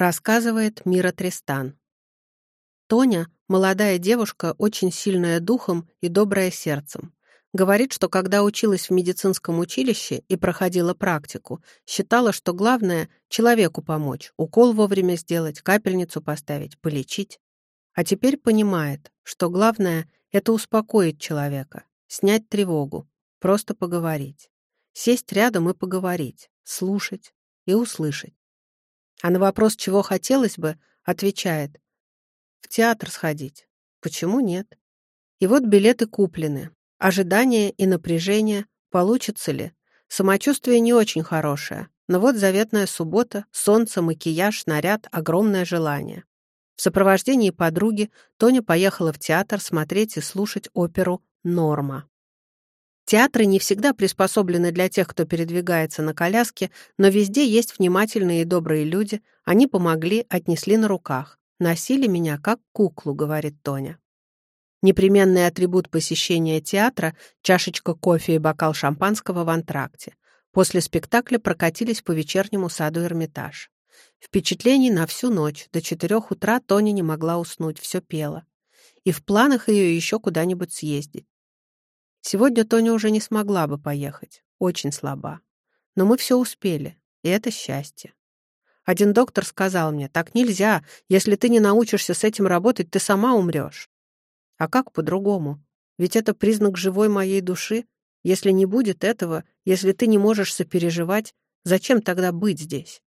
Рассказывает Мира Тристан. Тоня — молодая девушка, очень сильная духом и добрая сердцем. Говорит, что когда училась в медицинском училище и проходила практику, считала, что главное — человеку помочь, укол вовремя сделать, капельницу поставить, полечить. А теперь понимает, что главное — это успокоить человека, снять тревогу, просто поговорить. Сесть рядом и поговорить, слушать и услышать. А на вопрос, чего хотелось бы, отвечает «В театр сходить. Почему нет?» И вот билеты куплены. Ожидание и напряжение. Получится ли? Самочувствие не очень хорошее. Но вот заветная суббота, солнце, макияж, наряд, огромное желание. В сопровождении подруги Тоня поехала в театр смотреть и слушать оперу «Норма». Театры не всегда приспособлены для тех, кто передвигается на коляске, но везде есть внимательные и добрые люди. Они помогли, отнесли на руках. «Носили меня как куклу», — говорит Тоня. Непременный атрибут посещения театра — чашечка кофе и бокал шампанского в антракте. После спектакля прокатились по вечернему саду Эрмитаж. Впечатлений на всю ночь. До четырех утра Тоня не могла уснуть, все пела. И в планах ее еще куда-нибудь съездить. Сегодня Тоня уже не смогла бы поехать. Очень слаба. Но мы все успели, и это счастье. Один доктор сказал мне, так нельзя, если ты не научишься с этим работать, ты сама умрешь. А как по-другому? Ведь это признак живой моей души. Если не будет этого, если ты не можешь сопереживать, зачем тогда быть здесь?